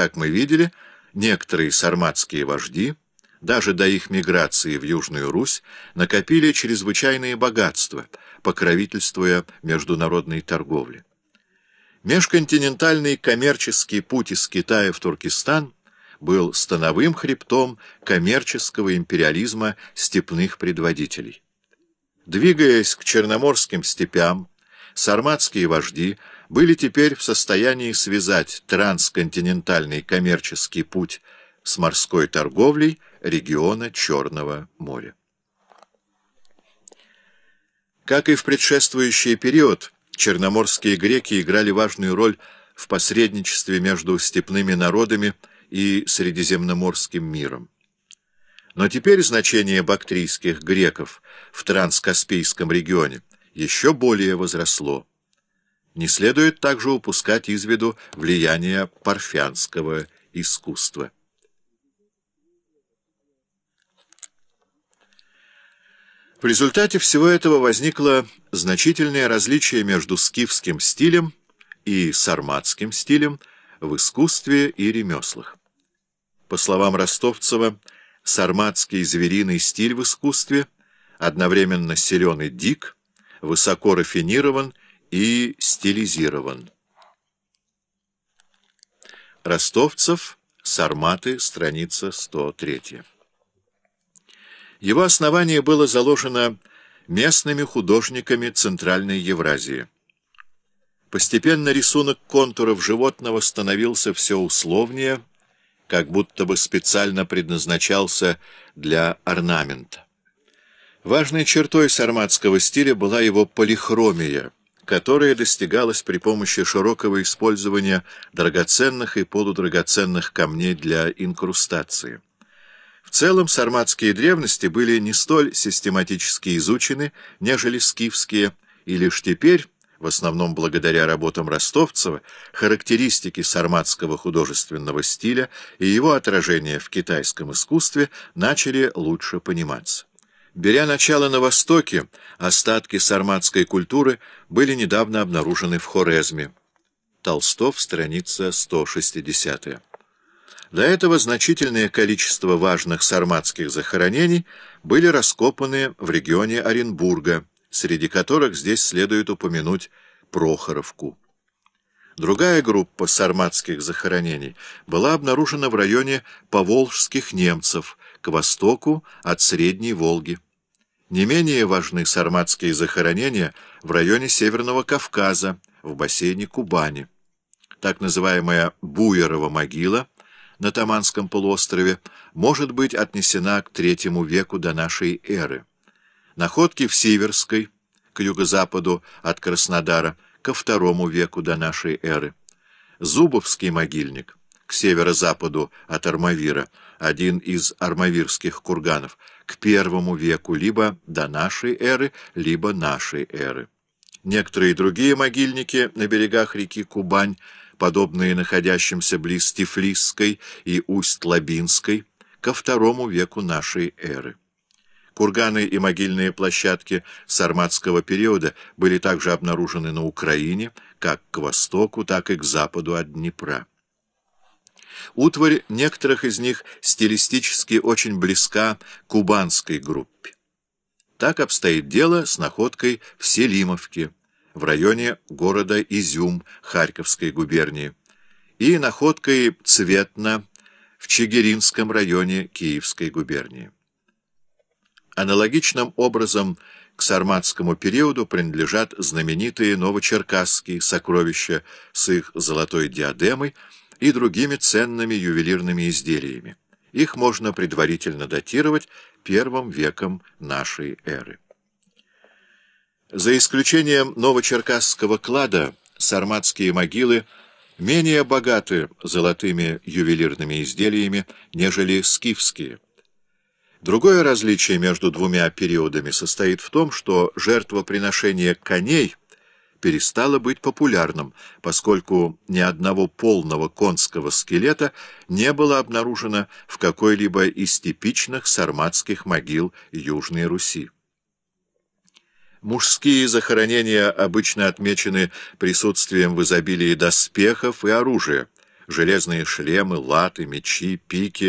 как мы видели, некоторые сарматские вожди, даже до их миграции в Южную Русь, накопили чрезвычайные богатства, покровительствуя международной торговле. Межконтинентальный коммерческий путь из Китая в Туркестан был становым хребтом коммерческого империализма степных предводителей. Двигаясь к черноморским степям, сарматские вожди были теперь в состоянии связать трансконтинентальный коммерческий путь с морской торговлей региона Черного моря. Как и в предшествующий период, черноморские греки играли важную роль в посредничестве между степными народами и Средиземноморским миром. Но теперь значение бактрийских греков в транскаспийском регионе еще более возросло. Не следует также упускать из виду влияние парфянского искусства. В результате всего этого возникло значительное различие между скифским стилем и сарматским стилем в искусстве и ремеслах. По словам Ростовцева, сарматский звериный стиль в искусстве одновременно силен и дик, высоко рафинирован и стилизирован. Ростовцев, Сарматы, страница 103. Его основание было заложено местными художниками Центральной Евразии. Постепенно рисунок контуров животного становился все условнее, как будто бы специально предназначался для орнамента. Важной чертой сарматского стиля была его полихромия, которая достигалась при помощи широкого использования драгоценных и полудрагоценных камней для инкрустации. В целом сарматские древности были не столь систематически изучены, нежели скифские, и лишь теперь, в основном благодаря работам Ростовцева, характеристики сарматского художественного стиля и его отражение в китайском искусстве начали лучше пониматься. Беря начало на Востоке, остатки сарматской культуры были недавно обнаружены в Хорезме. Толстов, страница 160. До этого значительное количество важных сарматских захоронений были раскопаны в регионе Оренбурга, среди которых здесь следует упомянуть Прохоровку. Другая группа сарматских захоронений была обнаружена в районе поволжских немцев, к востоку от Средней Волги. Не менее важны сарматские захоронения в районе Северного Кавказа, в бассейне Кубани. Так называемая Буерова могила на Таманском полуострове может быть отнесена к третьему веку до нашей эры. Находки в Сиверской, к юго-западу от Краснодара, ко второму веку до нашей эры. Зубовский могильник, к северо-западу от Армавира, один из армавирских курганов, к первому веку либо до нашей эры, либо нашей эры. Некоторые другие могильники на берегах реки Кубань, подобные находящимся близ Тифлисской и Усть-Лабинской, ко второму веку нашей эры. Курганы и могильные площадки сарматского периода были также обнаружены на Украине, как к востоку, так и к западу от Днепра. Утварь некоторых из них стилистически очень близка кубанской группе. Так обстоит дело с находкой в Селимовке, в районе города Изюм Харьковской губернии, и находкой Цветна в Чигиринском районе Киевской губернии. Аналогичным образом к сарматскому периоду принадлежат знаменитые новочеркасские сокровища с их золотой диадемой и другими ценными ювелирными изделиями. Их можно предварительно датировать первым веком нашей эры. За исключением новочеркасского клада, сарматские могилы менее богаты золотыми ювелирными изделиями, нежели скифские. Другое различие между двумя периодами состоит в том, что жертвоприношение коней перестало быть популярным, поскольку ни одного полного конского скелета не было обнаружено в какой-либо из типичных сарматских могил Южной Руси. Мужские захоронения обычно отмечены присутствием в изобилии доспехов и оружия, железные шлемы, латы, мечи, пики